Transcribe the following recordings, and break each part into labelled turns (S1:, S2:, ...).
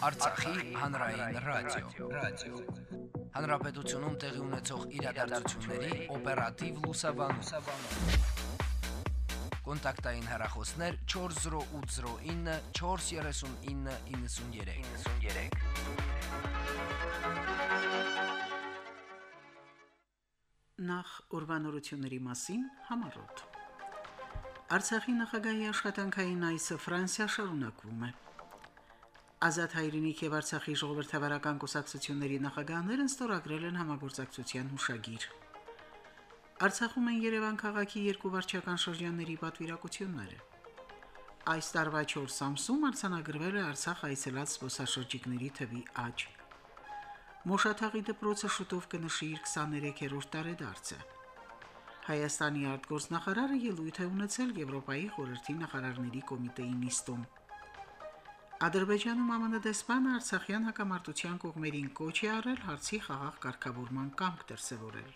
S1: Արցախի հանրային ռադիո, ռադիո։ Հանրապետությունում տեղի ունեցող իրադարձությունների օպերատիվ լուսաբանում։ Կոնտակտային հեռախոսներ 40809 43993։
S2: 93 Նախ ուրբանորությունների մասին համարոտ։ Արցախի նախագահի աշխատանքային այսը Ֆրանսիա շարունակվում է։ Ազատ հայրենիք եւ Արցախի ժողովրդավարական կուսակցությունների նախագահներն ստորագրել են համագործակցության հուշագիր։ Արցախում են Երևան քաղաքի երկու վարչական շրջանների պատվիրակությունները։ Այս տարվա 4 ամսում արձանագրվել է Արցախ այցելած զբոսաշրջիկների թվի աճ։ Մոշաթաղի դպրոցը շուտով կնշի իր 23-րդ տարեդարձը։ Հայաստանի արտգործնախարարը ելույթ է ունեցել Եվրոպայի խորհրդի նախարարների կոմիտեի նիստում։ Ադրբեջանում ԱՄՆ դեսպանը Արցախյան հակամարտության կողմերին կոչ է արել հարցի խաղաղ կարգավորման կամք դրսևորել։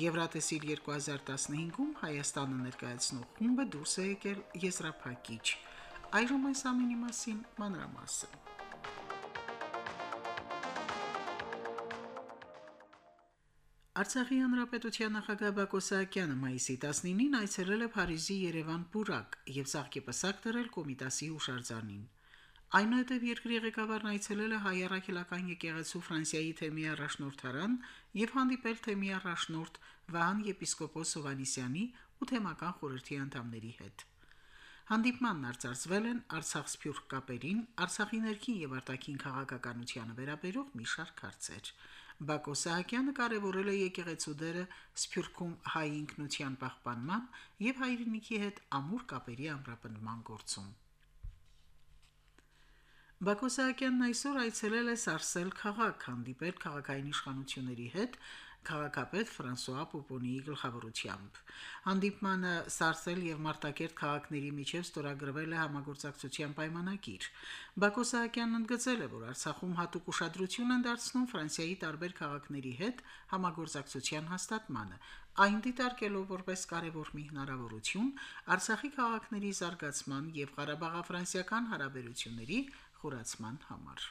S2: Եվրատեսիլ 2015-ում Հայաստանը ներկայացնող խումբը դուրս է եկել եզրափակիչ։ Այժմ այս ամենի մասին մանրամասն։ Արցախի հանրապետության նախագահ Բակո Սահակյանը մայիսի 19-ին այցելել է Փարիզի Երևան Պուրակ եւ ցաղկեպսակ դրել Կոմիտասի հուշարձանին։ Այնուհետև երկրի ղեկավարն այցելել է հայ առաքելական եկեղեցու Ֆրանսիայի թեմի առաջնորդարան եւ հանդիպել թեմի առաջնորդ Վահան եպիսկոպոս Հովանիսյանի ու թեմական խորհրդի անդամների հետ։ Հանդիպմանն արձարծվել են Արցախ սփյուռք կապերին, Արցախի ներքին եւ արտաքին քաղաքականությանը վերաբերող մի շարք հարցեր։ Բակո Սահակյանը կարևորել է եկեղեցու դերը Սփյուռքում հայ ինքնության պահպանման եւ հայրենիքի հետ ամուր կապերի ամրապնդման գործում։ Բակո Սահակյանն այսօր այցելել է Սարսել քաղաք, հանդիպել քաղաքային իշխանությունների հետ, քաղաքապետ Ֆրանսուଆ Պոպոնիի գլխավորությամբ։ Հանդիպմանը Սարսել եւ Մարտակերտ քաղաքների միջև ստորագրվել է համագործակցության պայմանագիր։ Բակո Սահակյանն ընդգծել է, որ Արցախում հատուկ ուշադրություն են դարձնում Ֆրանսիայի տարբեր քաղաքների հետ համագործակցության հաստատմանը, այն դիտարկելով որպես կարևոր մի հնարավորություն Արցախի քաղաքների զարգացման եւ Ղարաբաղ-ֆրանսիական հարաբերությունների խորացման համար։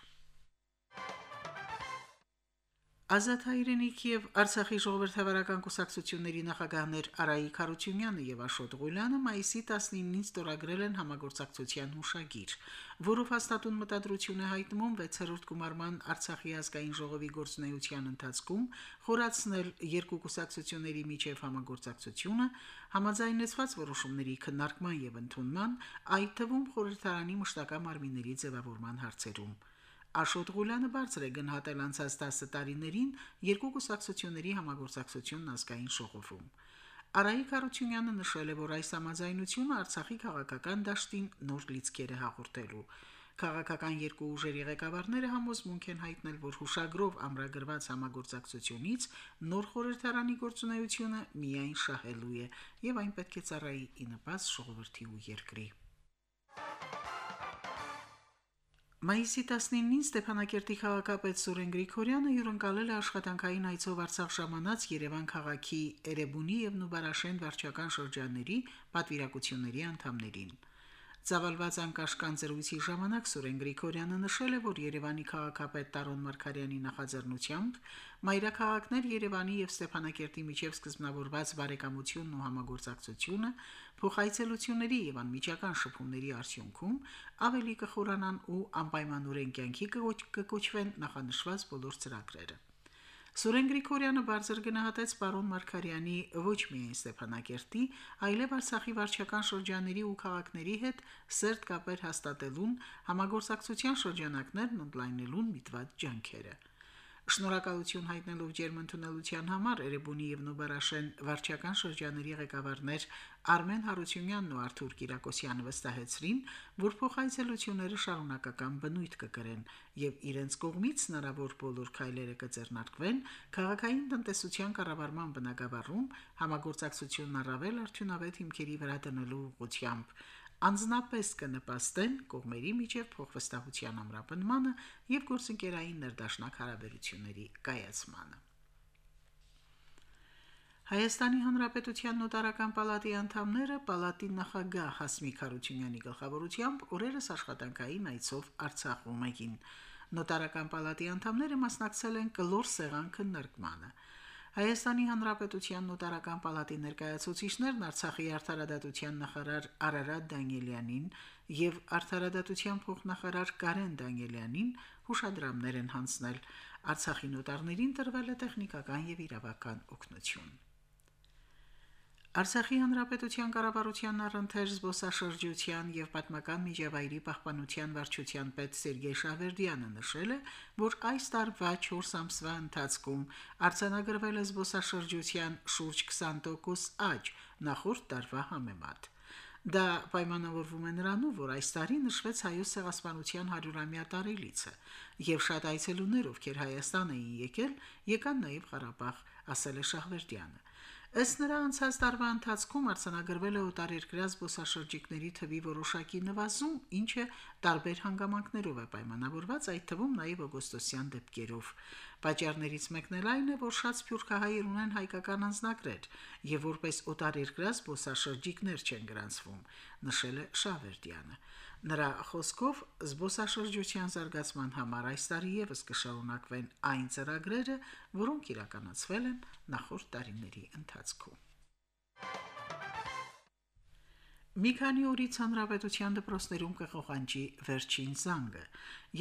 S2: Ազատ հայրենիք եւ Արցախի ժողովրդավարական կուսակցությունների նախագահներ Արայիկ Խարությունյանը եւ Աշոտ Ղուլյանը մայիսի 19-ին ստորագրել են համագործակցության հուշագիր, որով հաստատուն մտադրություն է հայտնում 6-րդ գումարման Արցախի ազգային ժողովի գործունեության ընթացքում խորացնել երկու կուսակցությունների միջև համագործակցությունը, համաձայնեցված որոշումների քննարկման եւ ընդունման, այդ թվում խորհրդարանի մշտական մարմինների ձևավորման հարցերում։ Աշոտ Ղուլյանը բարձր է գնահատել անցած 10 տարիներին երկու կուսակցությունների համագործակցությունն ազգային ժողովում։ Արայիկ Արությունյանը նշել է, որ այս համաձայնությունը Արցախի քաղաքական դաշտին նոր լիցքեր է հաղորդելու։ Քաղաքական երկու ուժերի ղեկավարները համոզմունք են հայտնել, որ հուշագրով ամրագրված համագործակցությունից նոր խորհրդարանի գործունեությունը միայն շահելու է, եւ այն պետք է ծառայի ի նպաստ ժողովրդի ու երկրի։ Մայիսի 19-ին Ստեփանակերտի քաղաքապետ Սուրեն Գրիգորյանը հյուրընկալել է աշխատանքային այցով Արցախ ժամանած Երևան քաղաքի Էրեբունի եւ Նուբարաշեն վարչական շրջանների պատվիրակությունների անդամներին։ Ցավալված անկաշկան զրույցի ժամանակ Սուրեն Գրիգորյանը նշել է, որ Երևանի քաղաքապետ Տարոն Մարկարյանի նախաձեռնությամբ մայրաքաղաքներ Երևանի եւ Ստեփանակերտի միջև սկզբնավորված բարեկամությունն ու համագործակցությունը փոխայցելությունների եւ անմիջական շփումների արդյունքում ավելի կխորանան ու անպայմանորեն կյանքի կկոչվեն նախանշված բոլոր ծրագրերը։ Սուրեն Գրիգորյանը բարձր գնահատեց պարոն Մարկարյանի ոչ միայն Ստեփանակերտի, այլև Արցախի վարչական շրջանների ու քաղաքների հետ սերտ կապեր հաստատելուն, համագործակցության շրջանակներն ընդլայնելուն միտված ջանքերը։ Շնորհակալություն հայտնելով ջերմընդունելության համար Էրեբունի եւ Նոբարաշեն վարչական շրջանների ղեկավարներ Արմեն Հարությունյանն ու Արթուր Կիրակոսյանը վստահեցրին, որ փոխայցելությունները շարունակական բնույթ կկրեն եւ իրենց կողմից հնարավոր բոլոր քայլերը կձեռնարկվեն քաղաքային տնտեսության կառավարման բնագավառում համագործակցությունն առավել արդյունավետ հիմքերի վրա դնելու ուղղությամբ անձնապես կնպաստեն կողմերի միջև փոխվստահության ամրապնմանը եւ գործընկերային ներդաշնակ հարաբերությունների կայացմանը։ Հայաստանի Հանրապետության նոտարական պալատի անդամները պալատի նախագահ Հասմիկ Հարությունյանի գլխավորությամբ օրերս աշխատանքային այցով Արցախում էին։ Նոտարական պալատի անդամները մասնակցել են կլոր սեղան քննարկմանը։ Հայաստանի Հանրապետության նոտարական պալատի ներկայացուցիչներն Արցախի արդարադատության նախարար Արարատ Դանիելյանին եւ արդարադատության փոխնախարար Կարեն Դանիելյանին հուշադրամներ են հանձնել։ Արցախի նոտարներին տրվել է տեխնիկական եւ իրավական օգնություն։ Արցախի հանրապետության կառավարության առընթեր զբոսաշրջության եւ պատմական միջավայրի պահպանության վարչության պետ Սերգեյ Շավերդյանը նշել է, որ այս տարվա 4 ամսվա ընթացքում արձանագրվել է զբոսաշրջության շուրջ 20% աճ նախորդ տարվա համեմատ։ Դա պայմանավորվում է նրանով, որ այս տարի նշվեց հայոց ցեղասպանության 100-ամյա տարելիցը, եւ շատ այցելուներ, ովքեր Հայաստան էին եկել, եկան նաեւ Ղարաբաղ, ասել է Շահվերդյանը։ Ըստ նրա անցած տարվա ընթացքում արձանագրվել է օտարերկրյա զբոսաշրջիկների թվի որոշակի նվազում, ինչը տարբեր հանգամանքներով է պայմանավորված, այդ թվում նաև օգոստոսյան դեպքերով։ Պատճառներից մեկն էլ այն է, որ շատ սփյուռքահայեր ունեն հայկական անձնագրեր եւ որպես օտարերկրյա զբոսաշրջիկներ չեն գրանցվում, նշել է Շավերդյանը։ Նրա խոսքով զբոսաշրջության զարգացման համար այս տարի եւս կշարունակվեն այն ծրագրերը, որոնք իրականացվել են նախորդ տարիների ընթացքում։ Մի քանի օրից հանրապետության դպրոցներում կխոխանջի վերջին զանգը։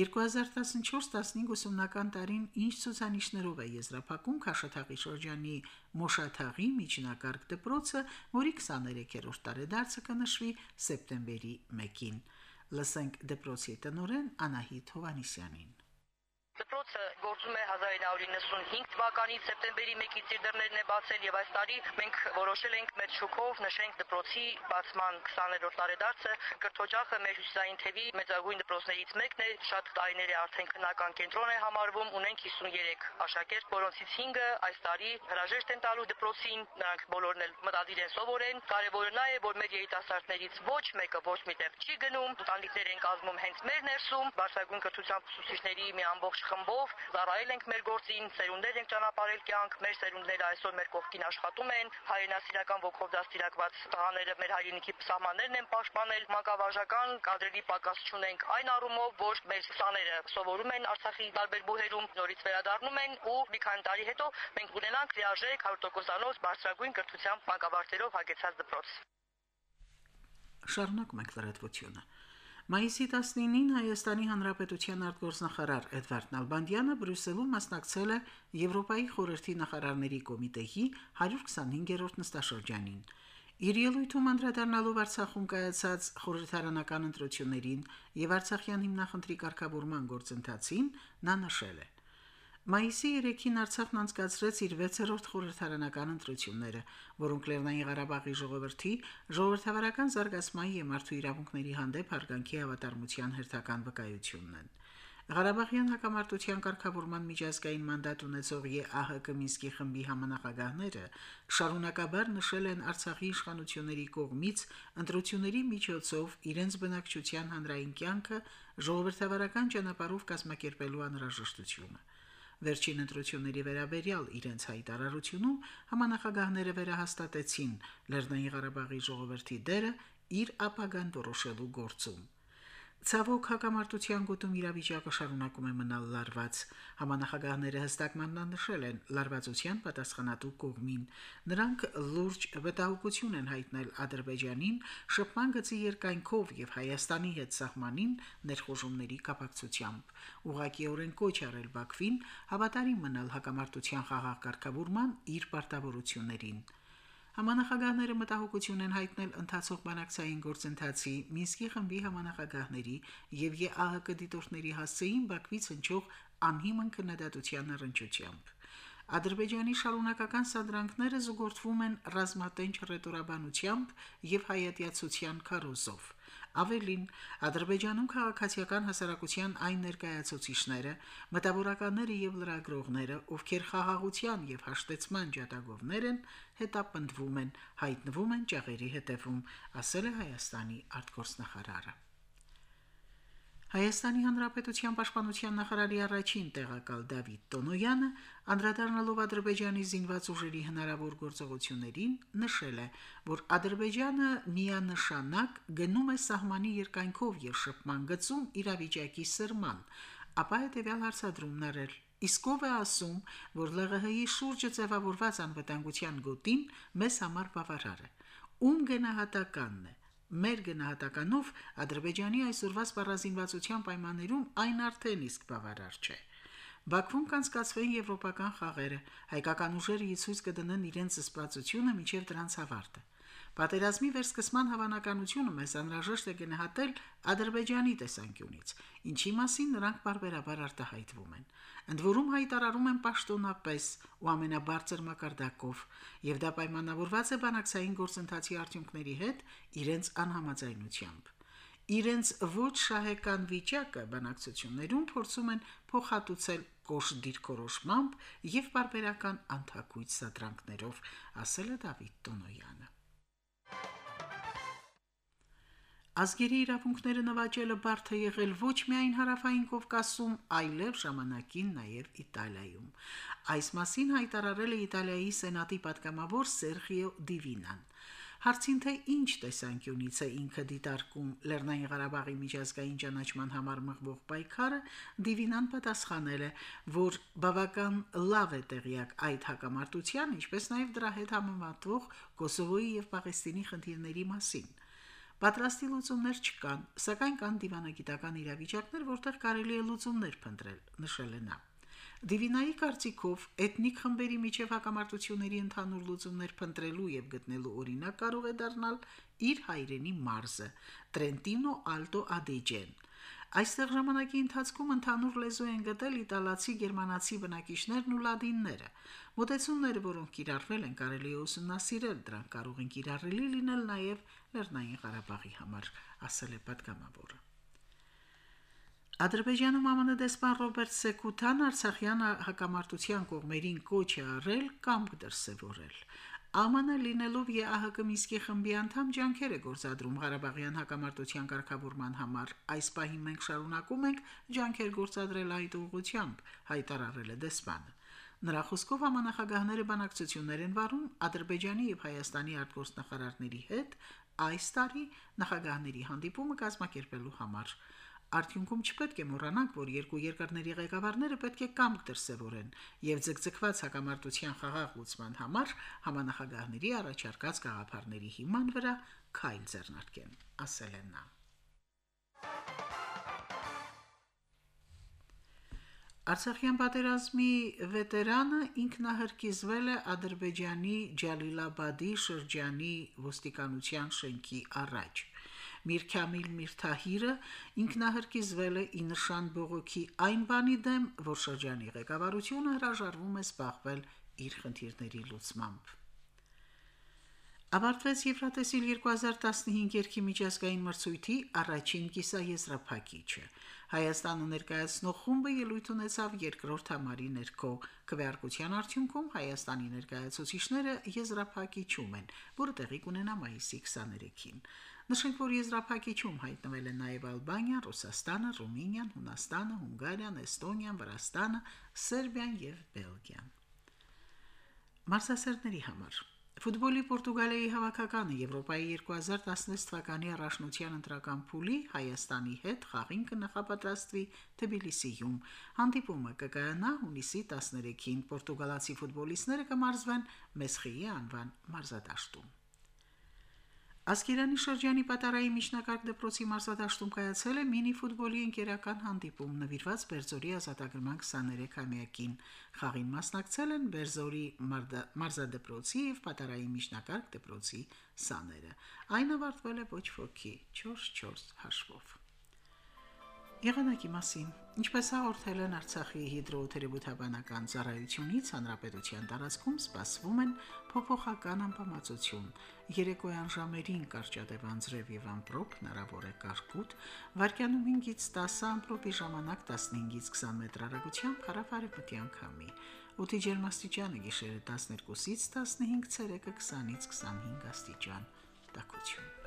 S2: 2014-15 ուսումնական տարին ինչ ցուցանիշներով է եզրափակում Քաշաթաղի շրջանի Մոշաթաղի միջնակարգ դպրոցը, որի 23-րդ տարեդարձը կնշվի սեպտեմբերի 1-ին։ Լսենք դպրոցի տնօրեն Անահիտ Հովանիսյանին։
S3: Դպրոցը գործում է 1995 թվականից սեպտեմբերի 1-ից իր դռներն է բացել եւ այս տարի մենք որոշել ենք մեր շուկով նշենք դպրոցի բացման 20-րդ տարեդարձը։ Կրթօջախը մեր հյուսիսային թևի մեծագույն դպրոցներից մեկն է, շատ տարիներ է արդեն քննական կենտրոն է համարվում, ունենք 53 աշակերտ, որոնցից 5-ը այս տարի հրաժեշտ են տալու դպրոցին, նրանք բոլորն էլ մտադիր են սովորեն։ Կարևորը նա է, որ մեր երիտասարդներից ոչ մեկը ոչ մի տեղ չի գնում, ընտանիքներ են կազմում հենց մեր ներսում, բարձրագույն կրթության ուսուցիչների մի ամբողջ խմբով ծառայել ենք մեր գործին, սերունդներ ենք ճանապարհել կյանք, մեր սերունդները այսօր մեր կողքին աշխատում են, հայրենասիրական ոգով դաստիարակված տղաները մեր հայրենիքի սահմաններն են պաշտպանել, մանկավարժական կադրերի պակաս չունենք այն առումով, որ մեր սաները սովորում են Արցախի տարբեր բուհերում, նորից վերադառնում են ու մի քանի տարի հետո մենք ունենանք լիարժեք 100%-անոց բարձրագույն կրթությամբ մանկավարժերով հագեցած դպրոց։
S2: Շարունակում ենք լրատվությունը։ Մայիսի 19-ին Հայաստանի Հանրապետության արտգործնախարար Էդվարդ Նալբանդյանը Բրյուսելում մասնակցել է Եվրոպայի խորհրդի նախարարների կոմիտեի 125-րդ նստաշրջանին։ Իր ելույթում անդրադառնալով Արցախում կայացած խորհրդարանական ընտրություններին եւ Արցախյան հիմնախնդրի կարգավորման գործընթացին, նա նշել է. Մայիսի 3-ին Արցախն անցկացրեց իր 6-րդ խորհրդարանական ընտրությունները, որոնք Լեռնային Ղարաբաղի ժողովրդի ժողովրդավարական զարգացման եւ մարդու իրավունքների հանդեպ հարգանքի հավատարմության հերթական վկայությունն են։ Ղարաբաղյան հակամարտության կարգավորման միջազգային մանդատ ունեցող ԵԱՀԿ Մինսկի խմբի համանախագահները շարունակաբար նշել են Արցախի իշխանությունների կողմից ընտրությունների միջոցով իրենց բնակչության հանրային կյանքը ժողովրդավարական ճանապարհով կազմակերպելու անհրաժեշտությունը։ Վերջին ընտրությունների վերաբերյալ իրենց հայտարարությունում համանախագահները վերահաստատեցին Լեռնային Ղարաբաղի ժողովրդի դերը իր ապագան որոշելու գործում։ Ցավոք հակամարտության գոտում իրավիճակը շարունակում է մնալ լարված։ Համանախագահները հստակ մաննանշել են լարվածության պատասխանատու կողմին։ Նրանք լուրջ վտահությունն են հայտնել Ադրբեջանին շփման գծի երկայնքով եւ Հայաստանի հետ սահմանին ներխոժումների կապակցությամբ։ Ուղղակիորեն կոչ արել Բաքվին հավատարիմ մնալ հակամարտության խաղաղ կարգավորման իր պարտավորություններին։ Համանախագահները մտահոգություն են հայտնել ընթացող բանակցային գործընթացի Մինսկի խմբի համանախագահների եւ ԵԱՀԿ դիտորդների հասցեին Բաքվից հնչող անհիմն քննադատության առընչությամբ։ Ադրբեջանի շարունակական սադրանքները զուգորդվում են ռազմատենչ ռետորաբանությամբ եւ հայատյացության քարոզով։ Ավելին, Ադրբեջանում քաղաքացիական հասարակության այն ներկայացուցիչները, մտավորականները եւ լրագրողները, ովքեր խաղաղության եւ հաշտեցման ջատագովներ են, հետապնդվում են, հայտնվում են ճաղերի հետևում, ասել է Հայաստանի արտգործնախարարը։ Հայաստանի Հանրապետության Պաշտպանության նախարարի առաջին տեղակալ Դավիթ Տոնոյանը անդրադառնալով Ադրբեջանի զինված ուժերի հնարավոր գործողություններին նշել է, որ Ադրբեջանը միանշանակ գնում է սահմանի երկայնքով եւ շփման գծում իրավիճակի սրման, ապա հետեւյալ հարցադրումն արել. Իսկ ով է ասում, որ ԼՂՀ-ի շուրջը ձևավորված անվտանգության գոտին մեզ համար բավարար է։ Ում գնահատականն է Մեր գնահատականով Ադրբեջանի այսօրվա սպառազինվածության պայմաններում այն արդեն իսկ բավարար չէ։ Բաքվում կանցկացվեն եվրոպական խաղերը, հայկական ուժերը ցույց կդնեն իրենց զսպվածությունը միջև դրանց ավարտը։ Պատերազմի վերսկսման հավանականությունը մեզ անհրաժեշտ է գնահատել Ադրբեջանի տեսանկյունից, ինչի մասին նրանք բարբերաբար արտահայտվում են։ Ընդ որում հայտարարում են պաշտոնապես ու ամենաբարձր մակարդակով, եւ դա պայմանավորված է բանակցային գործընթացի արդյունքների հետ իրենց անհամաձայնությամբ։ Իրենց ոչ շահեկան վիճակը բանակցություններում փորձում են փոխհատուցել կոշ դիրքորոշմամբ եւ բարբերական անթակույց սադրանքներով, ասել է Դավիթ Տոնոյանը։ Ազգերի իրավունքները նվաճելը բարդ է եղել ոչ միայն հարավային Կովկասում, այլև ժամանակին նաև Իտալիայում։ Այս մասին հայտարարել է Իտալիայի սենատի պատգամավոր Սերխիո Դիվինան։ Հարցին թե ինչ տեսանկյունից է ինքը դիտարկում Լեռնային Ղարաբաղի միջազգային ճանաչման համար մղվող պայքարը, Դիվինան պատասխանել է, որ բավական լավ է տեղյակ այդ հակամարտության, ինչպես նաև դրա հետ համեմատվող Կոսովոյի եւ Պաղեստինի խնդիրների մասին։ Պատրաստի լուծումներ չկան, սակայն կան դիվանագիտական իրավիճակներ, որտեղ կարելի է լուծումներ փնտրել, նշել է նա։ Դիվինայի կարծիքով էթնիկ խմբերի միջև հակամարտությունների ընդհանուր լուծումներ փնտրելու եւ գտնելու օրինակ կարող է դառնալ իր հայրենի մարզը Տրենտինո Ալտո Ադեջեն, Այստեղ ժամանակի ընթացքում ընդհանուր լեզու են գտել իտալացի, գերմանացի բնակիչներն ու լադինները։ Մոտեցումները, որոնք կիրառվել են, կարելի է ուսումնասիրել, դրանք կարող են կիրառելի լինել նաև Լեռնային Ղարաբաղի համար, ասել է պատգամավորը։ Ադրբեջանում ԱՄՆ դեսպան Ռոբերտ Սեկուտան Արցախյան հակամարտության կողմերին կոչ է արել կամ դրսևորել։ ԱՄՆ լինելով ԵԱՀԿ Միսկի խմբի անդամ ջանքեր է գործադրում Ղարաբաղյան հակամարտության ղեկավարման համար։ Այս պահին մենք շարունակում ենք ջանքեր գործադրել այդ ուղղությամբ, հայտարարել է դեսպանը։ Նրա խոսքով համանախագահները բանակցություններ են վարում Ադրբեջանի եւ Հայաստանի արտգործնախարարների հետ այս տարի նախագահների հանդիպումը կազմակերպելու համար։ Արդյունքում չպետք է մոռանանք, որ երկու երկրների ղեկավարները պետք է կամք դրսևորեն եւ ձգձգված հակամարտության խաղաղ լուծման համար համանախագահների առաջարկած գաղափարների հիման վրա քայլ ձեռնարկեն, ասել են նա. Արցախյան պատերազմի վետերանը ինքնահրկիզվել է Ադրբեջանի Ջալիլաբադի շրջանի ոստիկանության շենքի առաջ։ Միրքամիլ Միրթահիրը ինքնահրկիզվել է Ինշան բողոքի այն բանի դեմ, որ շրջանի ղեկավարությունը հրաժարվում է զբաղվել իր խնդիրների լուծմամբ։ Ավարտվեց Եվրատեսիլ 2015 երկի միջազգային մրցույթի առաջին կիսաեզրափակիչը։ Հայաստանը ներկայացնող խումբը ելույթ ունեցավ երկրորդ համարի ներքո։ Քվեարկության արդյունքում Հայաստանի ներկայացուցիչները եզրափակիչում են, որը տեղի կունենա մայիսի 23-ին։ Նշենք, որ եզրափակիչում հայտնվել են նաև Ալբանիան, Ռուսաստանը, Ռումինիան, Հունաստանը, Հունգարիան, Էստոնիան, Վրաստանը, Սերբիան եւ Բելգիան։ Մարզասերների համար Ֆուտբոլի Պորտուգալիայի հավաքականը Եվրոպայի 2016 թվականի առաջնության ընտրական փուլի Հայաստանի հետ խաղին կնախապատրաստվի Թբիլիսիում։ Հանդիպումը կկայանա հունիսի 13-ին։ Պորտուգալացի ֆուտբոլիստները կմարզվեն Մեսխիի անվան մարզադաշտում։ Ասկերանի շրջանի Պատարայի միջնակարգ դպրոցի մարզադաշտում կայացել է մինի ֆուտբոլի ընկերական հանդիպում նվիրված Բերձորի ազատագրման 23-ամյակին։ Խաղին մասնակցել են Բերձորի մարզադպրոցի եւ Պատարայի միջնակարգ դպրոցի սաները։ Այն ավարտվել է ոչ ոքի 4-4 հաշվով։ Եղանակի մասին. Ինչպես հաղորդել են Արցախի հիդրոթերապևտաբանական ծառայությունից, հանրապետության տարածքում սպասվում են փոփոխական անբավարարություն։ Երեկոյան ժամերին կարճատև անձրև եւ ամպրոպ հնարավոր է կարկուտ, վարկյանում 5-ից 10 ամպրոպի ժամանակ 15-ից 20 մետր հեռագությամբ հարավարևմտյան քամի։ Օդի ջերմաստիճանը գիշերը 12-ից 15, ցերեկը 20-ից 25 աստիճան։ Տակություն։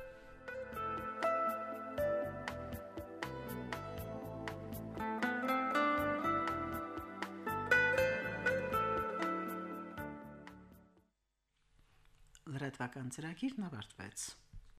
S2: լրատվական ծրագիրն ավարտվեց։